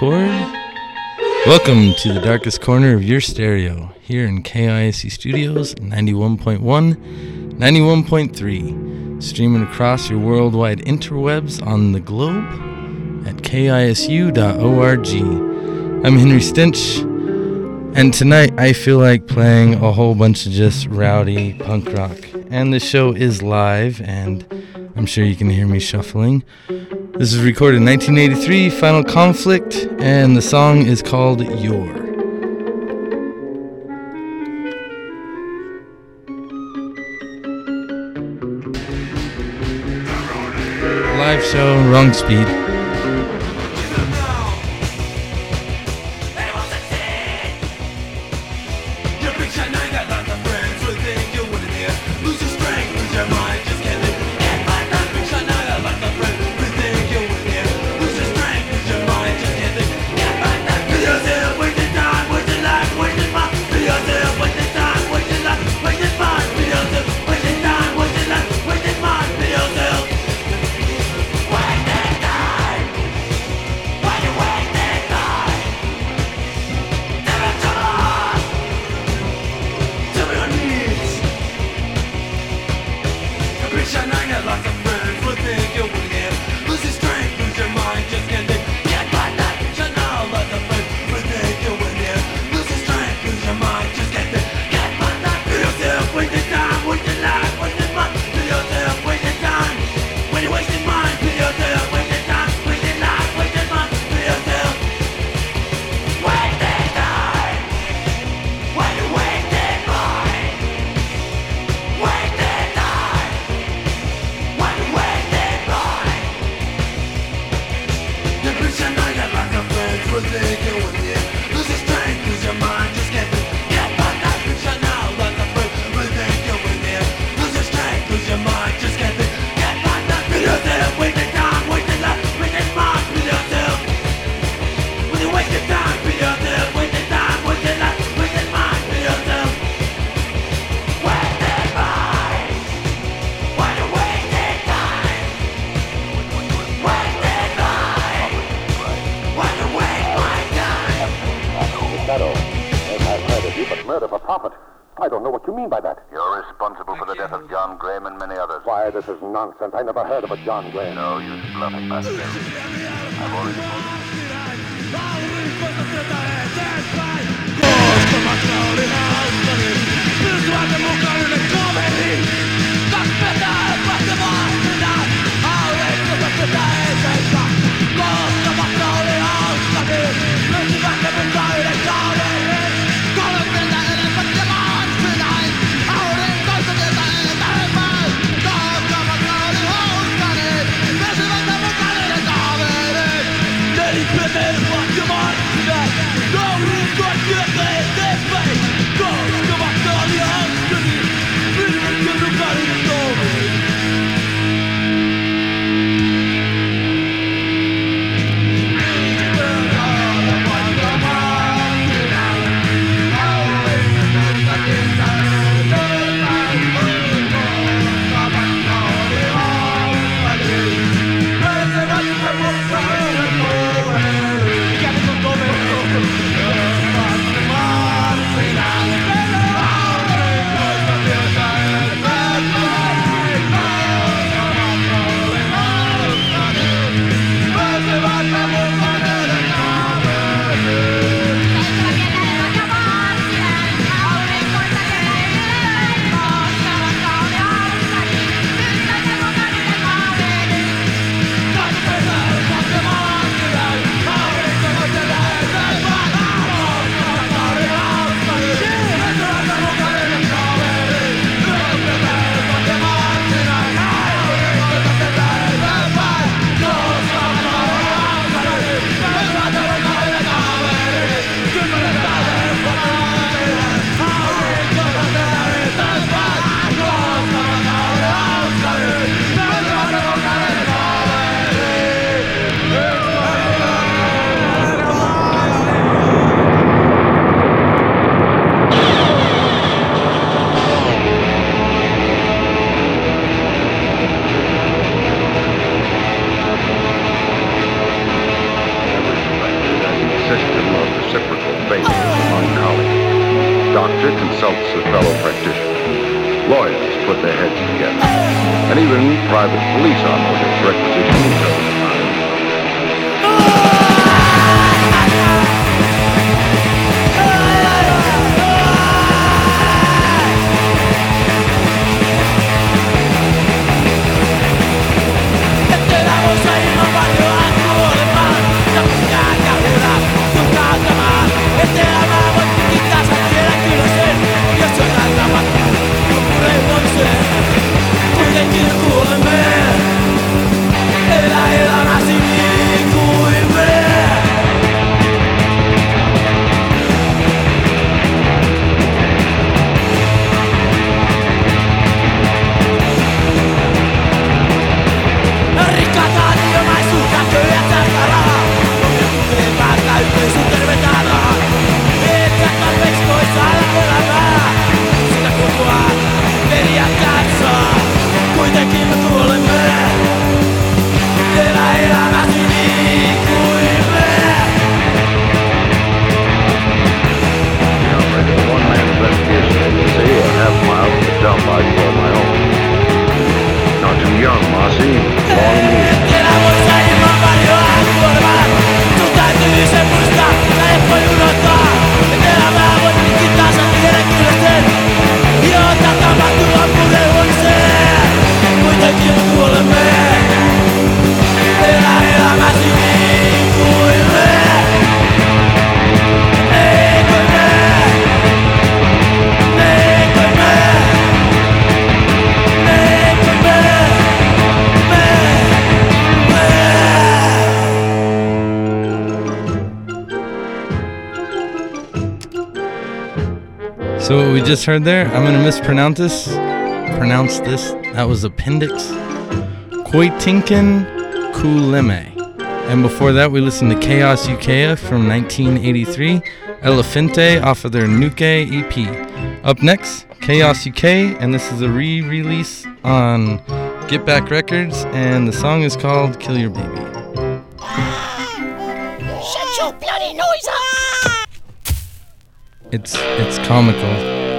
Discord. Welcome to the darkest corner of your stereo here in KISU Studios 91.1, 91.3, streaming across your worldwide interwebs on the globe at kisu.org. I'm Henry Stench, and tonight I feel like playing a whole bunch of just rowdy punk rock. And the show is live, and I'm sure you can hear me shuffling. This is recorded in 1983, Final Conflict, and the song is called Your. Live show, wrong speed. nonsense. I never heard of a John Glenn. No you bluffing Master. I've already told you. Just heard there, I'm gonna mispronounce this. Pronounce this. That was Appendix Koitinkin Kuleme. And before that, we listened to Chaos UK from 1983, Elefante off of their Nuke EP. Up next, Chaos UK, and this is a re release on Get Back Records, and the song is called Kill Your Baby. Shut your bloody noise up! It's, it's comical.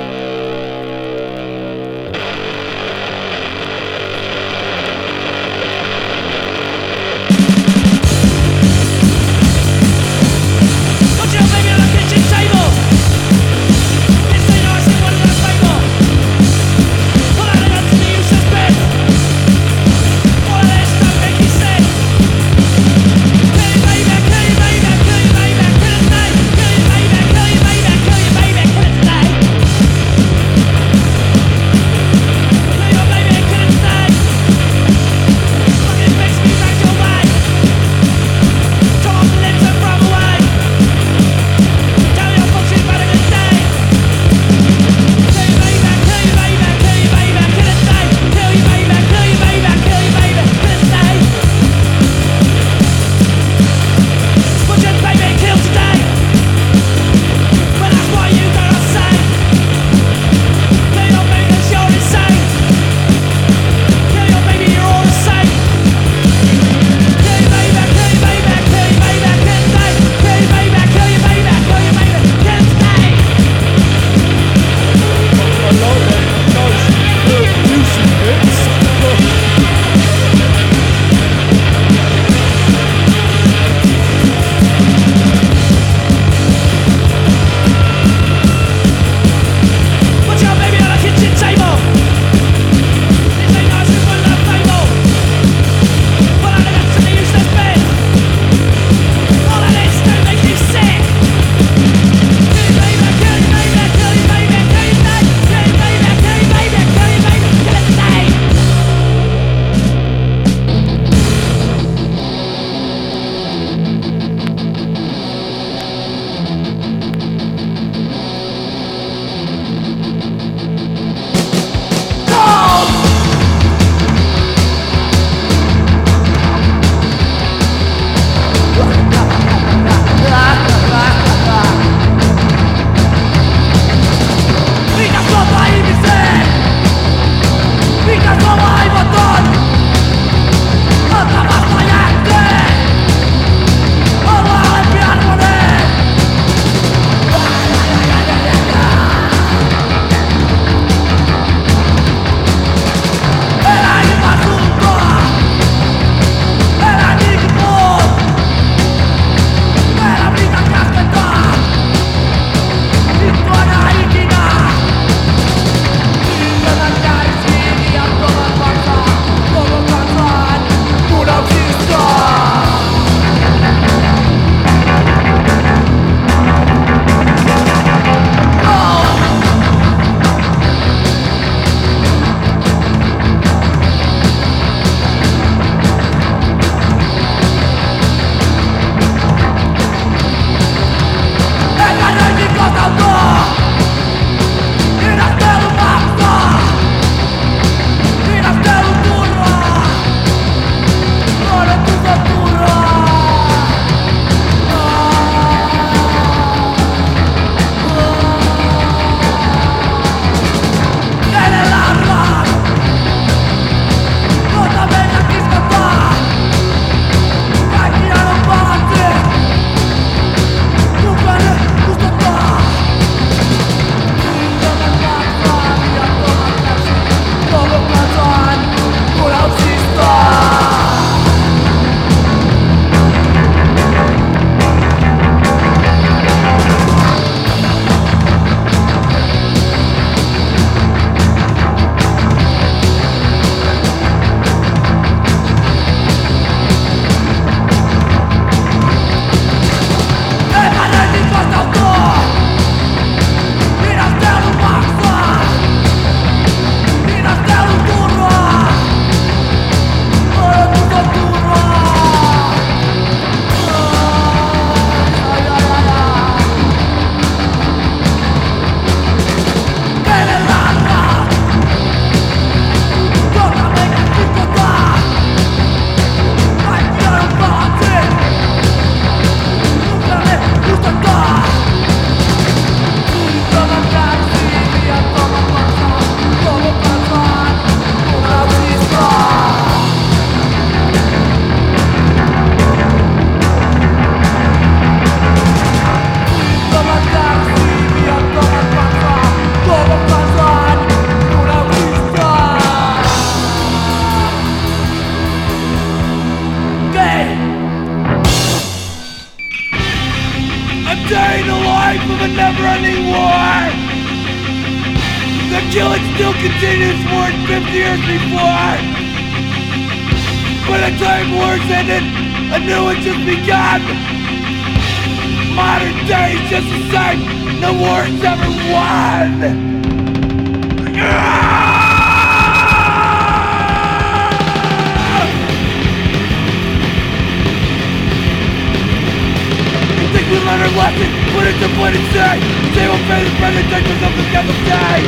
Say Say we'll pay the and take myself death of day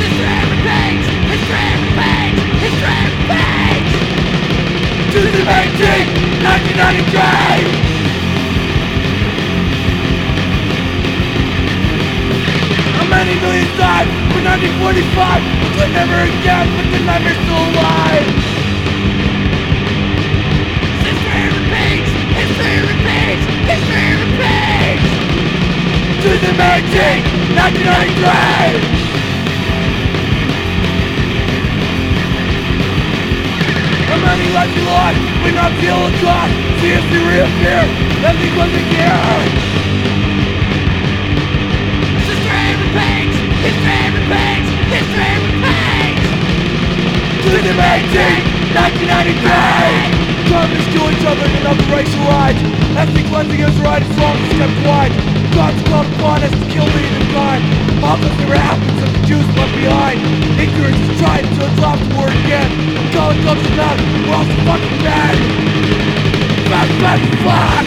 History repeats, history repeats, history repeats Tuesday, 1993 many million died for 1945 But never again, but the nightmare's still alive history repeats To the 1993 How many lives lost, feel a cost See if you reappear, nothing was a gear repeats! History repeats! History repeats! Clean 1993! Communists kill each other in another racial rights Ethnic cleansing is right it's kept quiet God's called upon us to kill the humankind All this never happens if the Jews left behind. Ignorance is tried until it's lost the word again Calling comes enough, we're all so fucking dead Fuck, fuck, fuck!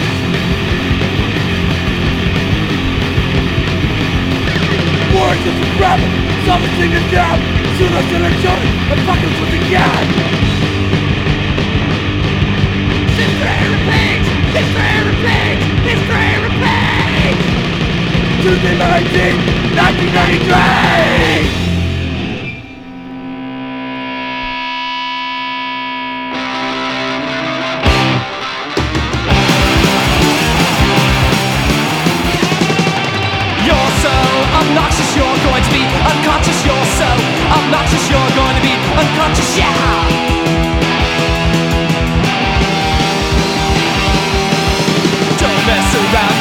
words of rebel Something to down Soon as to the children And fucking with the gang History repeats History repeats History repeats Tuesday 19, 1993 unconscious, you're going to be unconscious, yeah!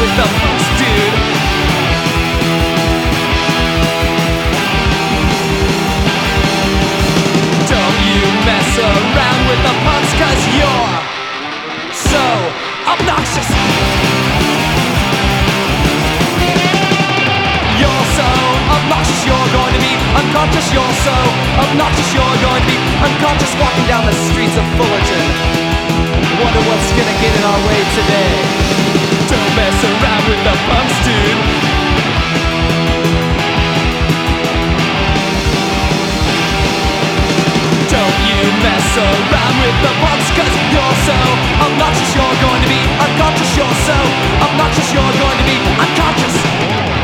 With the punks, dude. Don't you mess around with the punks, cause you're so obnoxious. You're so obnoxious, you're going to be unconscious, you're so obnoxious, you're going to be unconscious walking down the streets of Fullerton. Wonder what's gonna get in our way today. Mess around with the punks, dude. Don't you mess around with the punks, cause you're so obnoxious, you're going to be unconscious, you're so obnoxious, you're going to be unconscious.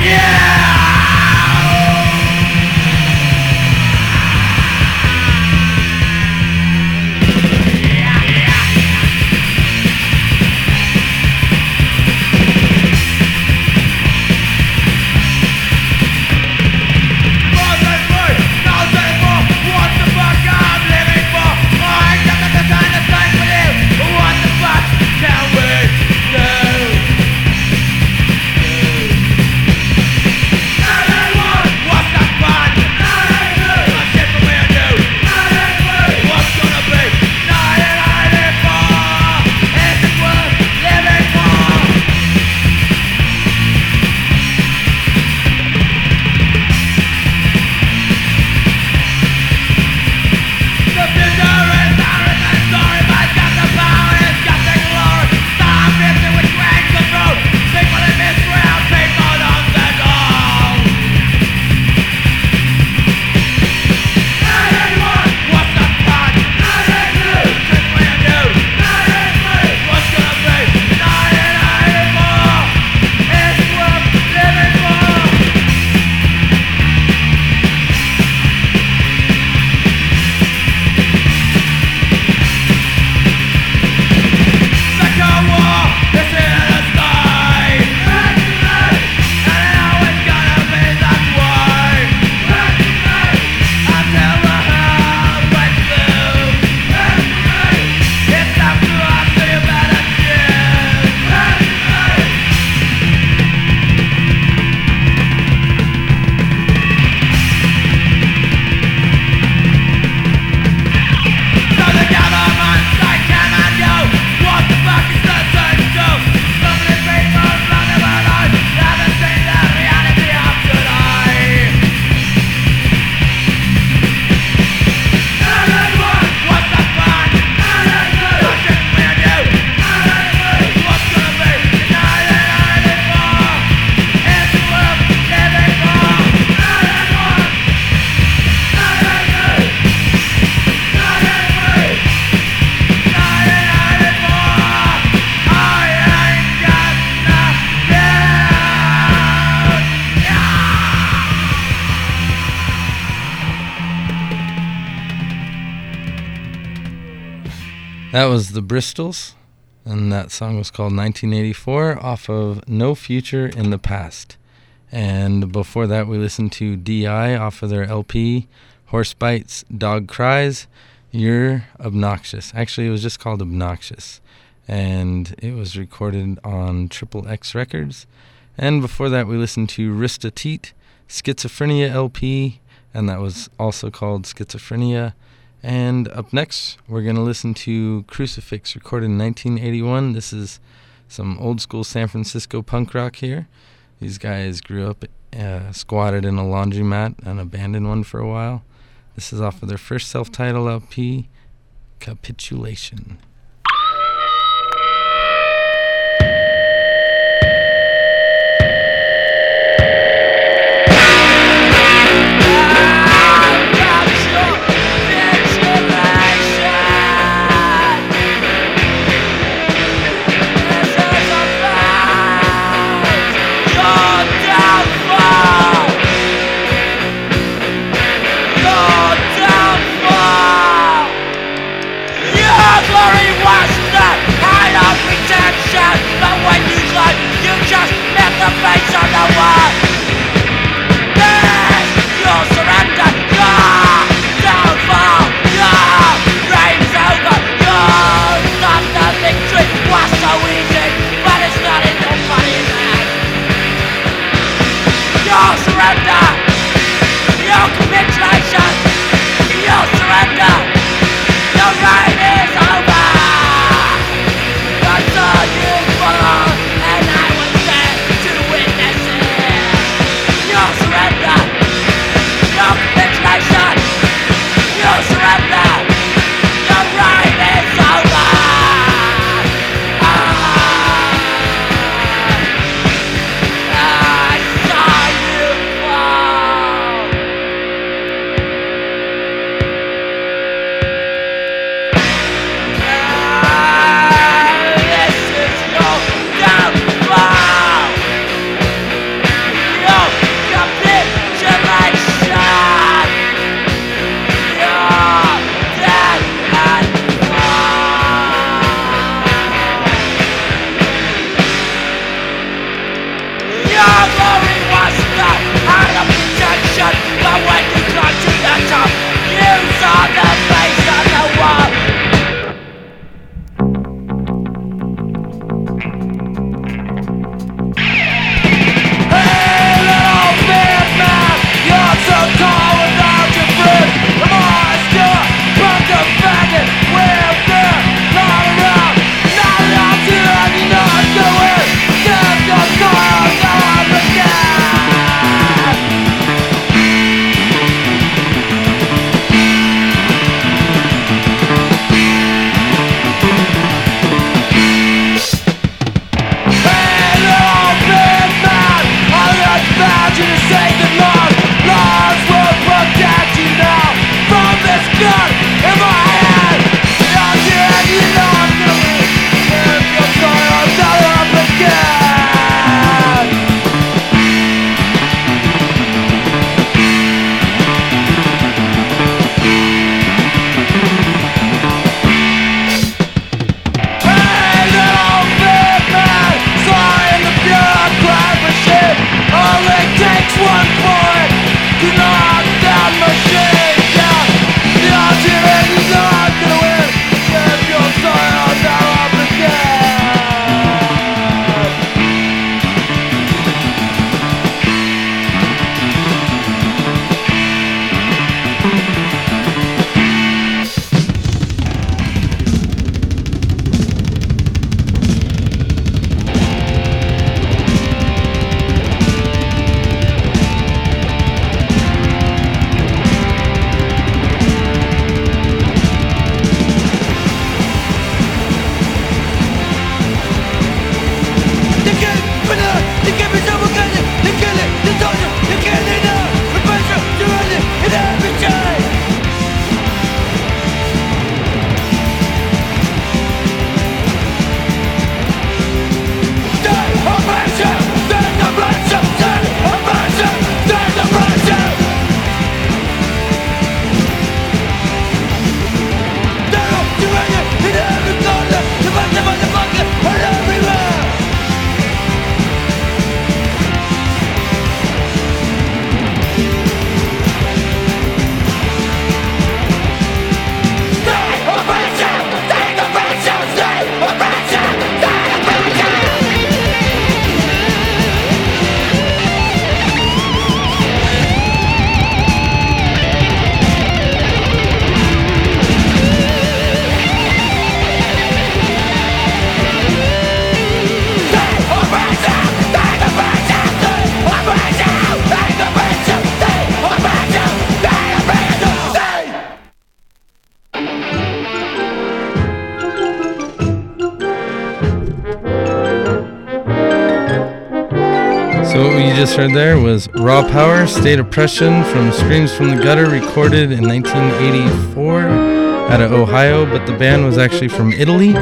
yeah! Bristols, and that song was called 1984 off of No Future in the Past. And before that, we listened to DI off of their LP, Horse Bites, Dog Cries. You're Obnoxious. Actually, it was just called Obnoxious. And it was recorded on Triple X Records. And before that, we listened to Riistetyt, Schizophrenia LP, and that was also called Schizophrenia. And up next, we're going to listen to Crucifix, recorded in 1981. This is some old school San Francisco punk rock here. These guys grew up uh, squatted in a laundromat and abandoned one for a while. This is off of their first self titled LP, Capitulation. Heard there was Raw Power, State Oppression from Screams from the Gutter, recorded in 1984 out of Ohio, but the band was actually from Italy.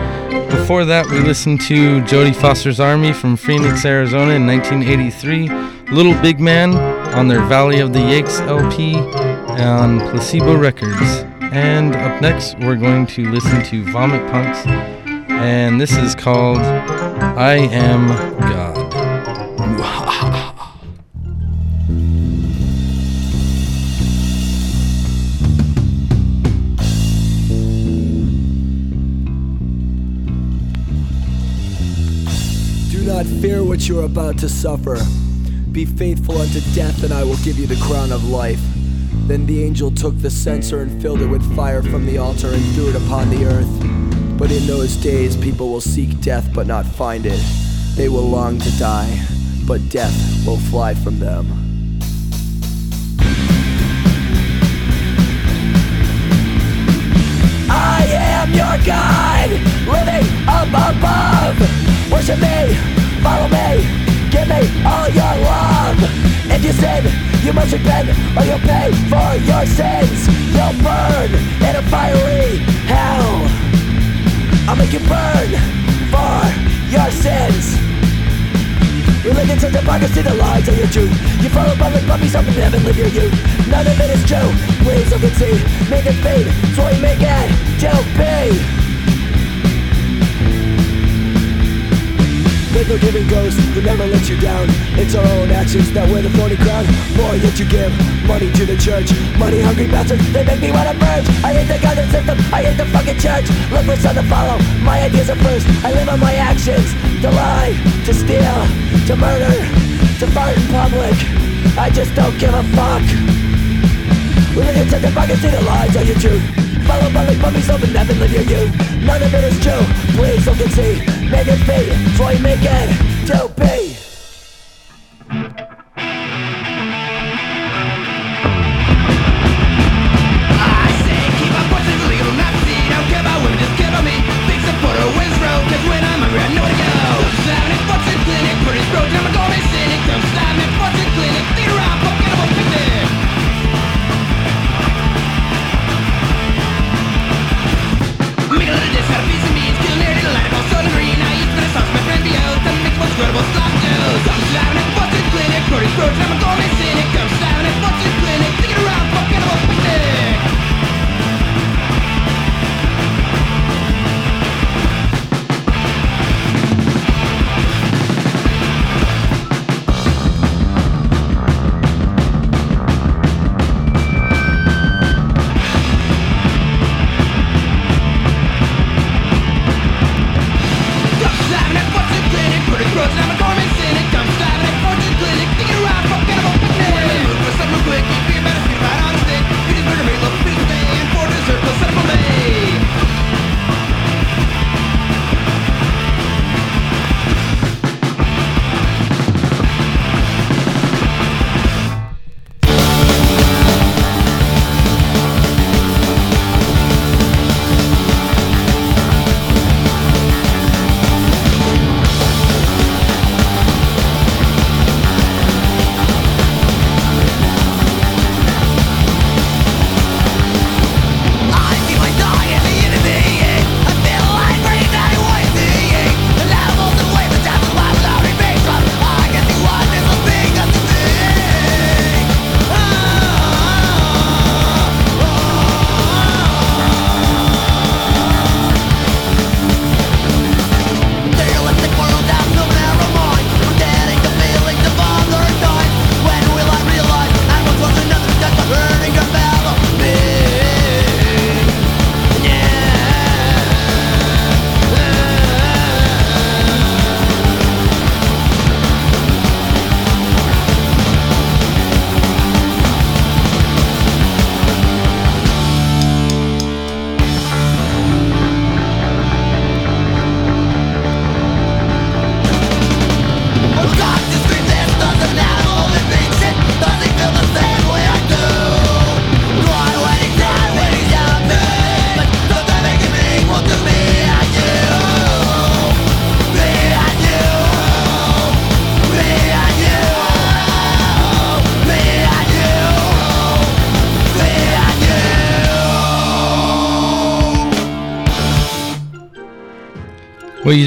Before that, we listened to Jodie Foster's Army from Phoenix, Arizona in 1983, Little Big Man on their Valley of the Yakes LP on Placebo Records. And up next, we're going to listen to Vomit Punks, and this is called I Am God. Not fear what you are about to suffer. Be faithful unto death, and I will give you the crown of life. Then the angel took the censer and filled it with fire from the altar and threw it upon the earth. But in those days, people will seek death but not find it. They will long to die, but death will fly from them. I am your God, living up above. Worship me, follow me, give me all your love. If you sin, you must repent, or you'll pay for your sins. You'll burn in a fiery hell. I'll make you burn for your sins. Religion such hypocrisy, the lies are your truth. You follow public puppies up in heaven, live your youth. None of it is true. Please and see. Make it fade. Why you make it to be. Faithful giving ghost who never let you down. It's our own actions that wear the thorny crown. More yet you give money to the church. Money hungry bastards, they make me wanna purge. I hate the goddamn system, I hate the fucking church. Look for some to follow, my ideas are first. I live on my actions. To lie, to steal, to murder, to fart in public. I just don't give a fuck. Religion said the fucking see the lies are your truth. Follow public puppies open up and live your youth. None of it is true. Please look and see. Make it be. That's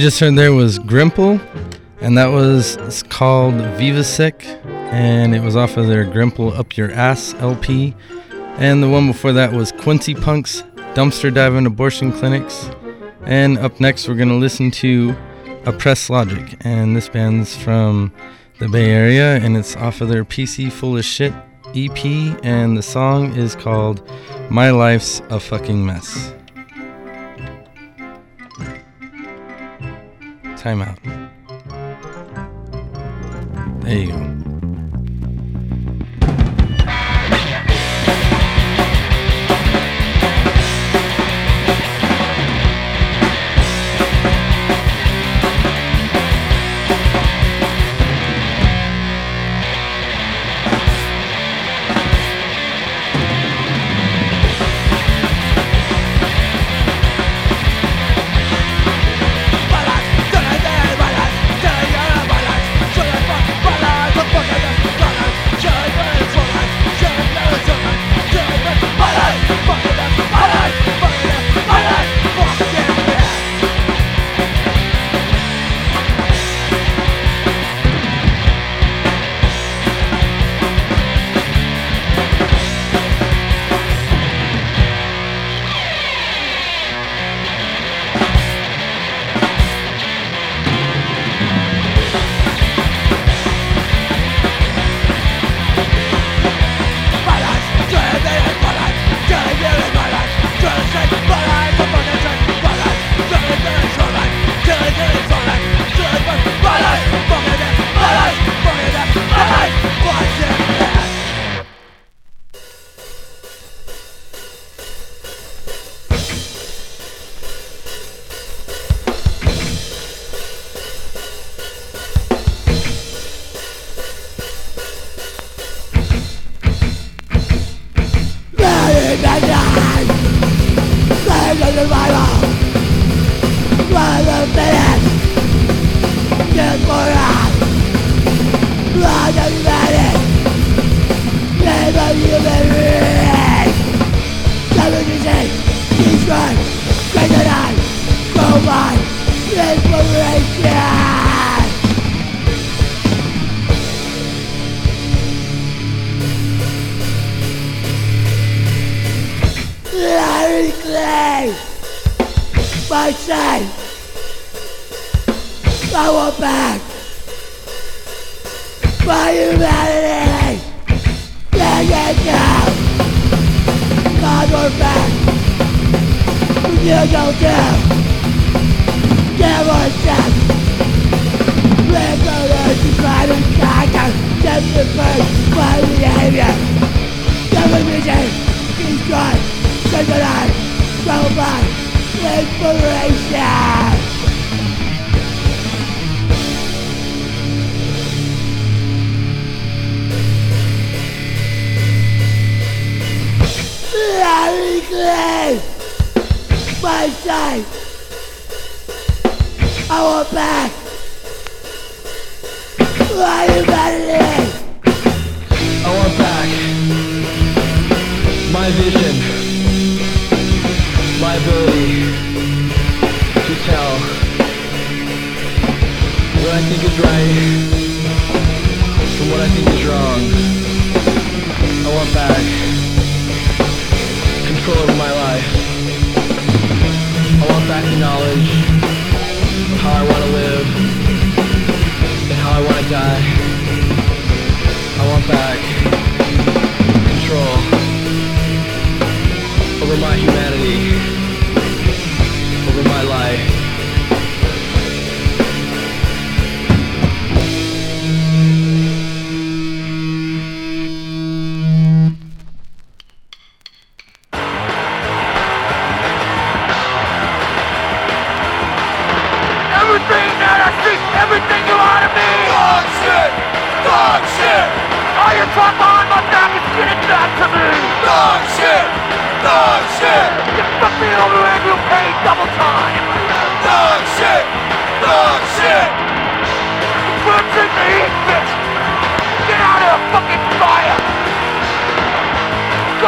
just heard there was Grimple, and that was called Viva Sick, and it was off of their Grimple Up Your Ass LP. And the one before that was Quincy Punx Dumpster Diving Abortion Clinics. And up next, we're going to listen to Oppressed Logic, and this band's from the Bay Area, and it's off of their PC Full of Shit EP, and the song is called My Life's a Fucking Mess. Time out. There you go. justified my behavior. Television, destroy, synchronized, robot, liberation. Larry Clay, my sight. I want back. Why you? think is right from what I think is wrong. I want back control over my life. I want back the knowledge.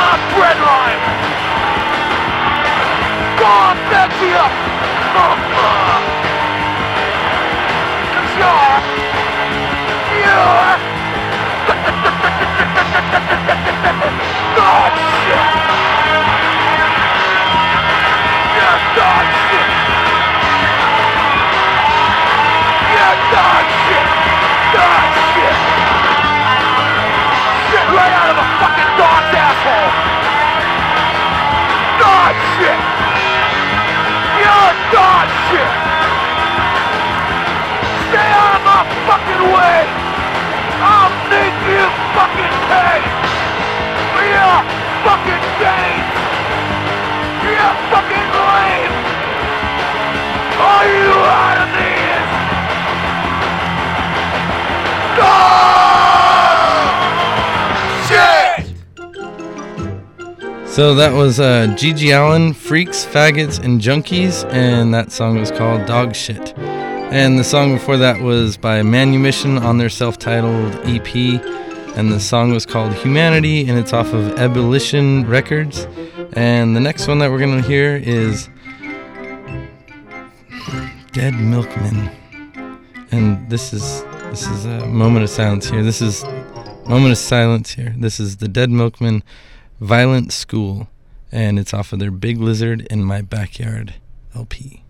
the breadline! God, that's you! You're... God, shit! God! I'll you fucking! For your fucking games! You're fucking lame! All you out of! So that was uh, GG Allin, Freaks, Faggots, and Junkies, and that song was called Dog Shit. And the song before that was by Manumission on their self titled EP, and the song was called Humanity, and it's off of Ebullition Records. And the next one that we're going to hear is Dead Milkmen. And this is this is a moment of silence here. This is moment of silence here. This is the Dead Milkmen Violent School, and it's off of their Big Lizard in My Backyard LP.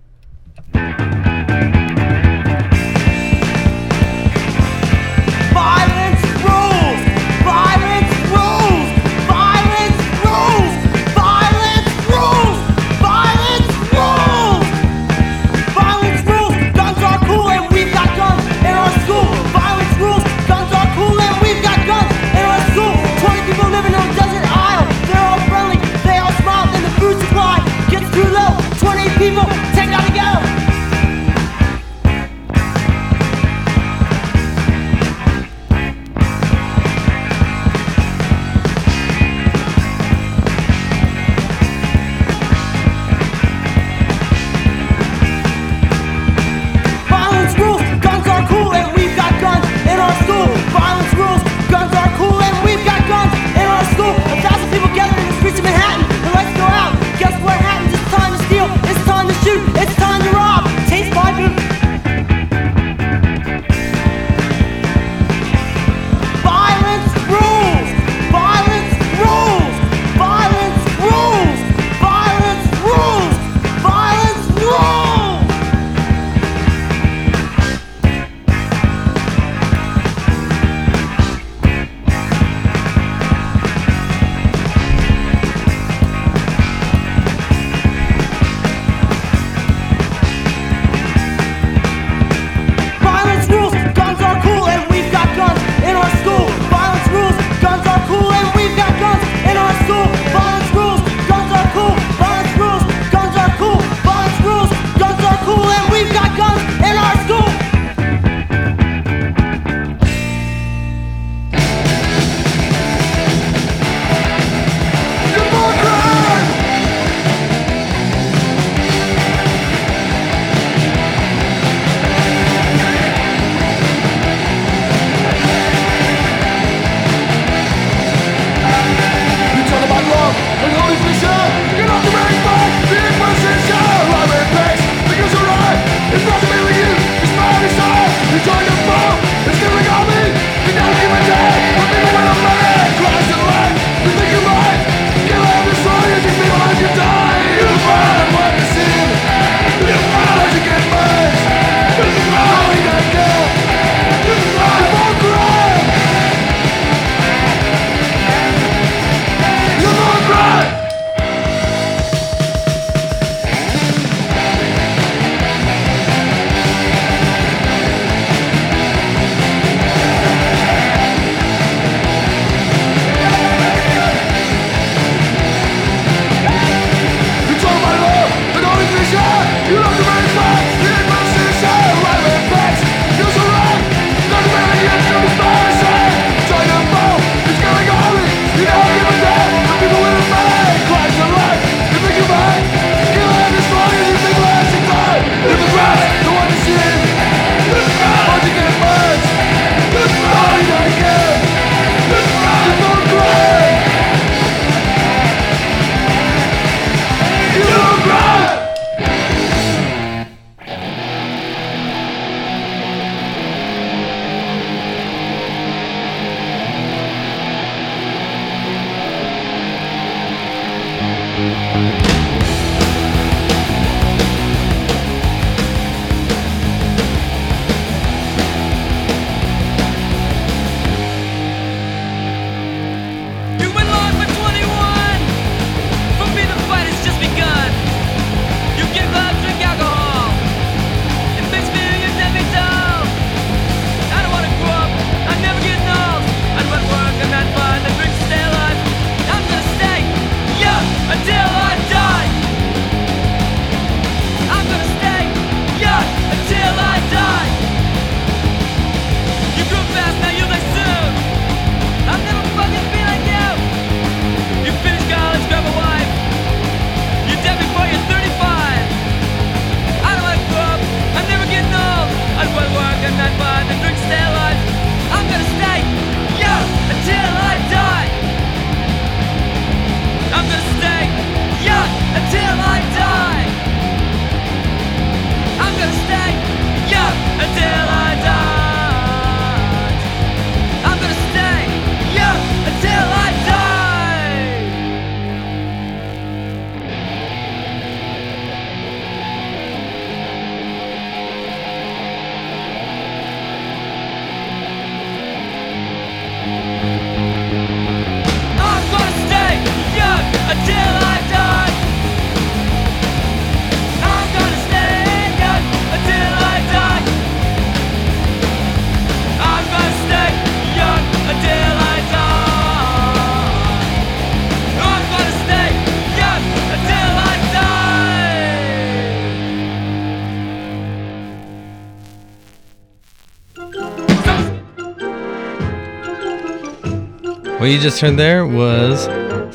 What you just heard there was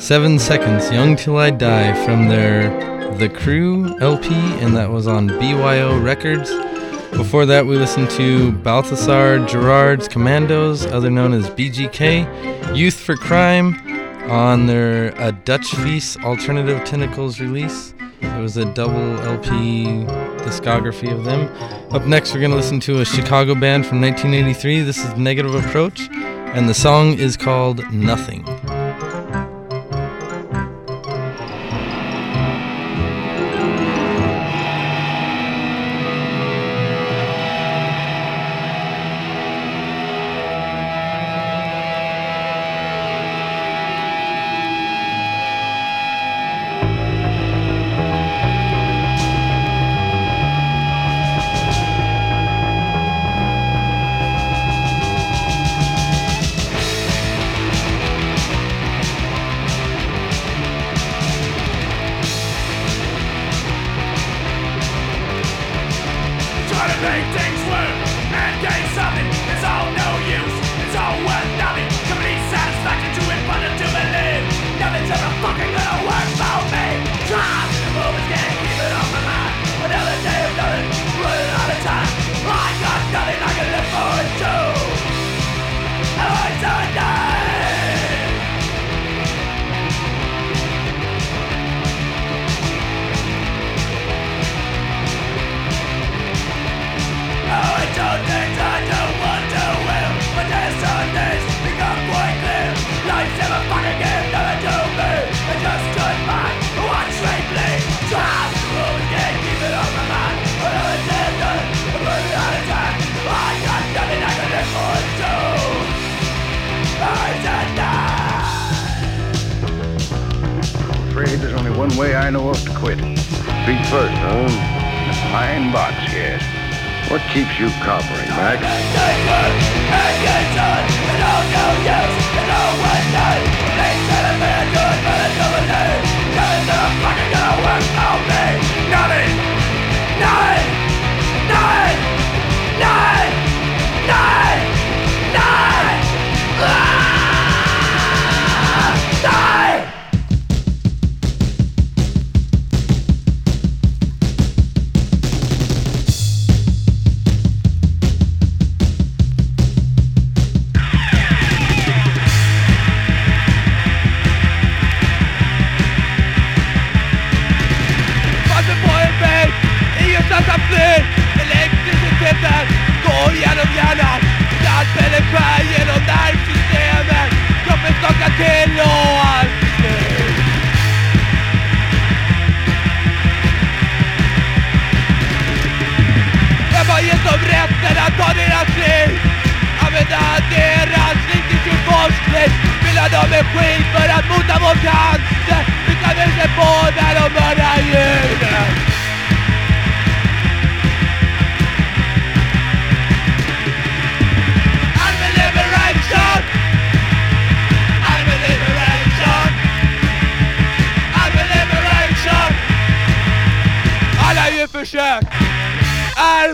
Seven Seconds, Young Till I Die from their The Crew LP, and that was on BYO Records. Before that, we listened to Balthasar Gerard's Commandos, other known as BGK, Youth for Crime, on their A Dutch Feast Alternative Tentacles release. It was a double LP discography of them. Up next, we're going to listen to a Chicago band from 1983. This is Negative Approach, and the song is called Nothing.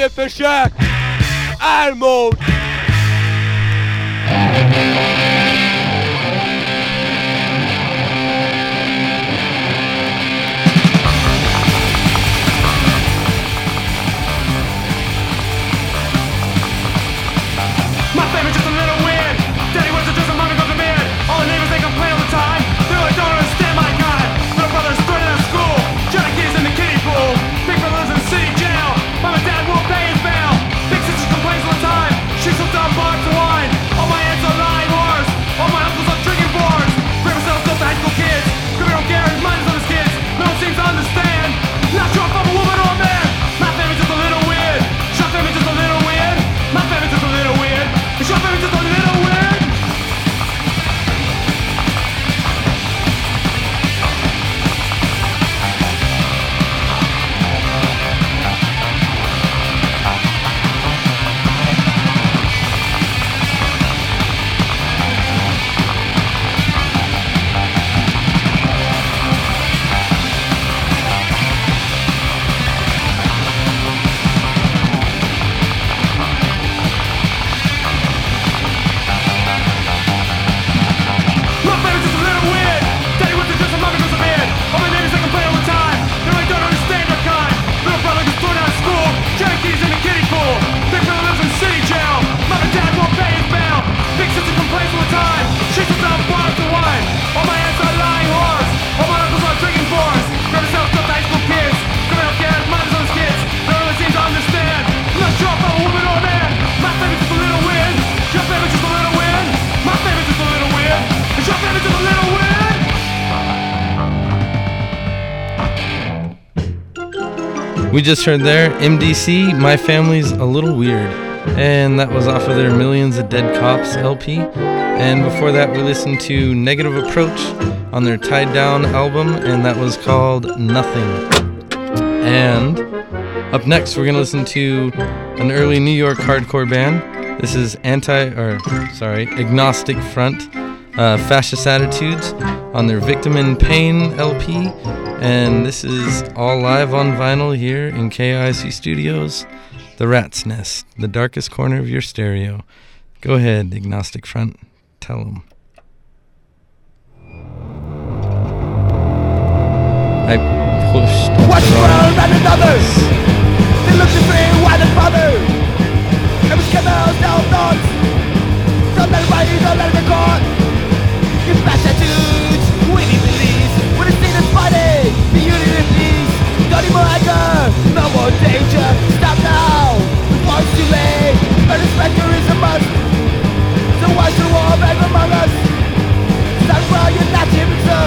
the neighbors think I'm We just heard there MDC, My Family's a Little Weird. And that was off of their Millions of Dead Cops LP. And before that, we listened to Negative Approach on their Tied Down album, and that was called Nothing. And up next, we're going to listen to an early New York hardcore band. This is Anti, or sorry, Agnostic Front, uh, Fascist Attitudes on their Victim in Pain LP. And this is all live on vinyl here in KISU Studios, The Rat's Nest, the darkest corner of your stereo. Go ahead, Agnostic Front, tell them. I pushed. Watch the world and. They to why they bother. It was camels, down thoughts. Don't let it bite, don't let it record. You smash tattoos, we need release. When it's seen as fighting. The unity and peace No more anger No more danger. Stop now. Before it's too late. Earn spectre is a must. So why should war back among us? Stand proud, you're not so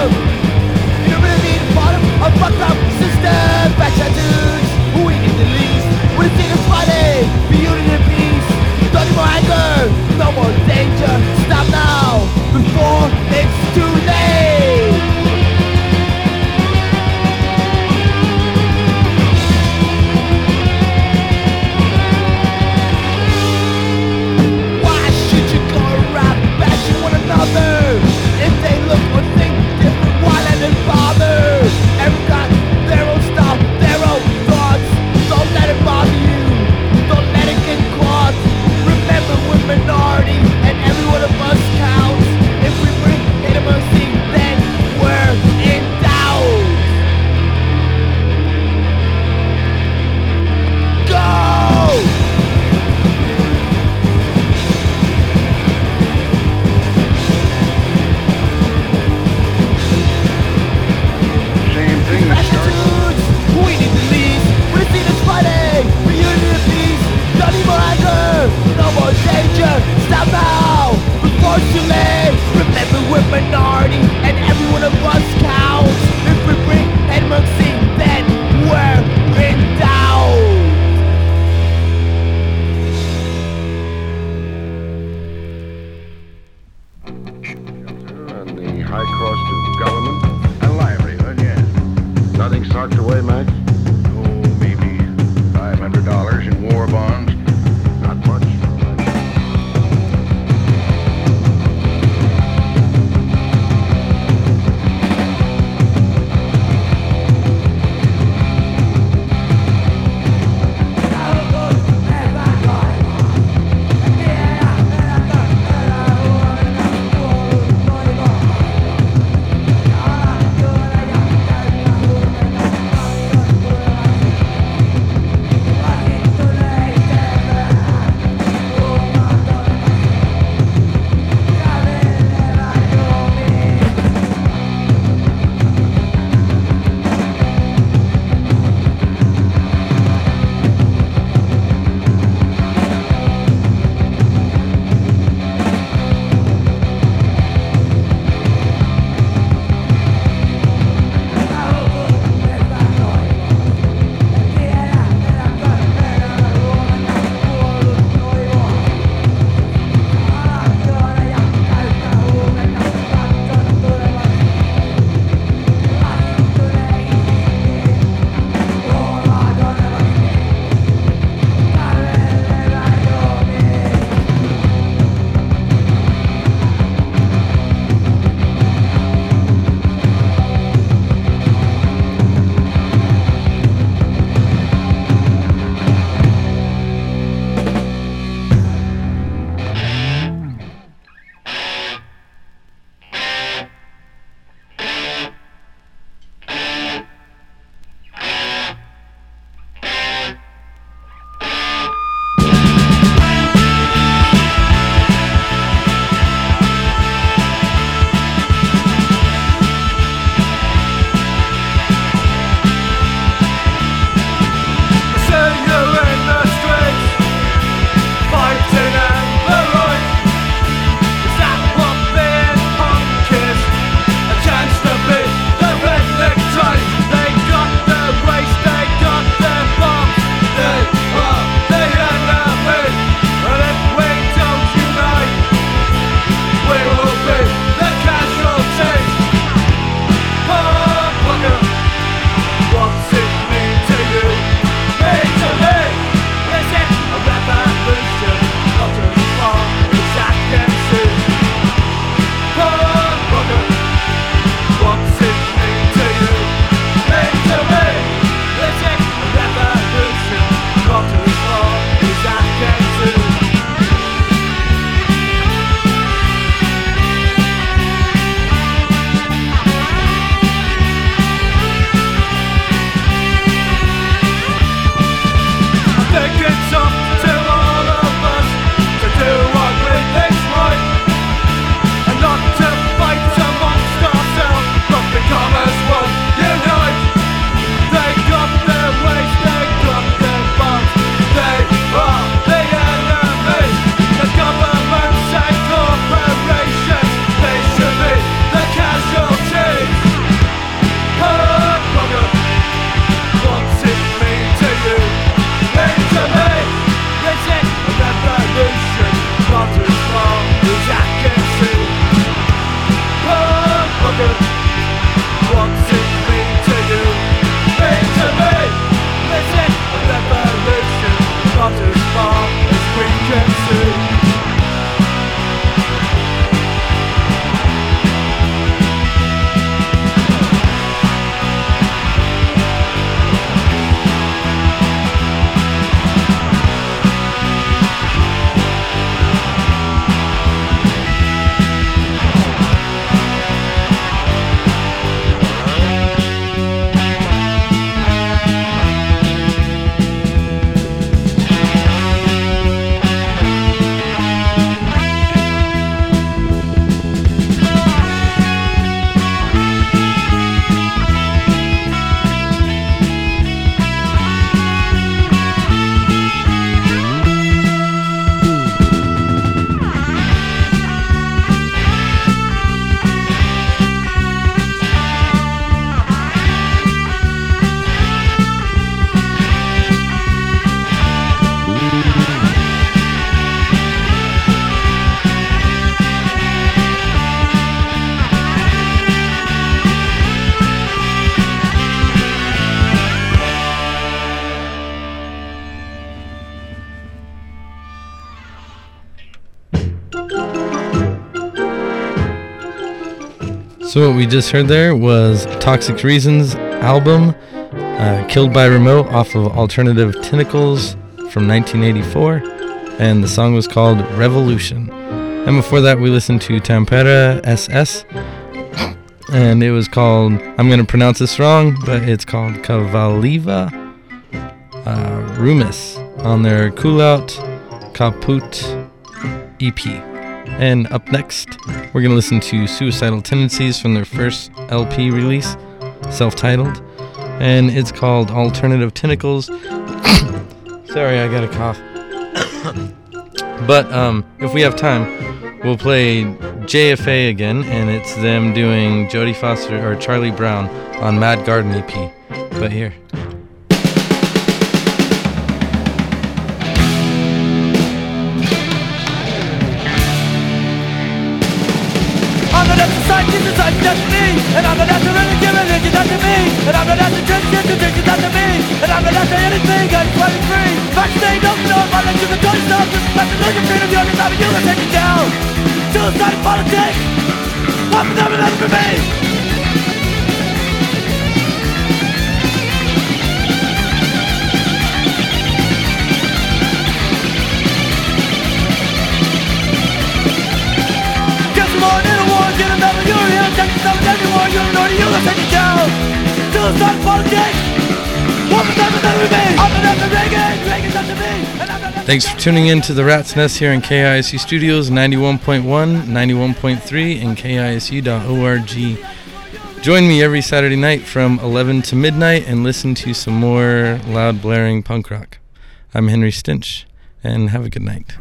You don't really need part of a fucked up system. Bad attitudes We need the least. When it's seen as fighting. The unity But arms. So what we just heard there was Toxic Reasons album, uh, Killed by Remote off of Alternative Tentacles from 1984, and the song was called Revolution. And before that, we listened to Tampere SS, and it was called, I'm going to pronounce this wrong, but it's called Kavaliva uh, Rumis on their Cool Out Kaput EP. And up next, we're going to listen to Suicidal Tendencies from their first LP release, self titled, and it's called Alternative Tentacles. Sorry, I got a cough. but um, if we have time, we'll play JFA again, and it's them doing Jodie Foster or Charlie Brown on Mad Garden EP. But here. Anything, I'm quite free Backstage, open up, I let you the stuff Just let the look of freedom, you're the time you will take it down. Suicide politics. One for them and another for me. Get another you're here Take everyone, you're an order, you'll take it down. Suicide politics Thanks for tuning in to the Rat's Nest here in KISU Studios 91.1, 91.3, and KISU.org. Join me every Saturday night from 11 to midnight and listen to some more loud blaring punk rock. I'm Henry Stench, and have a good night.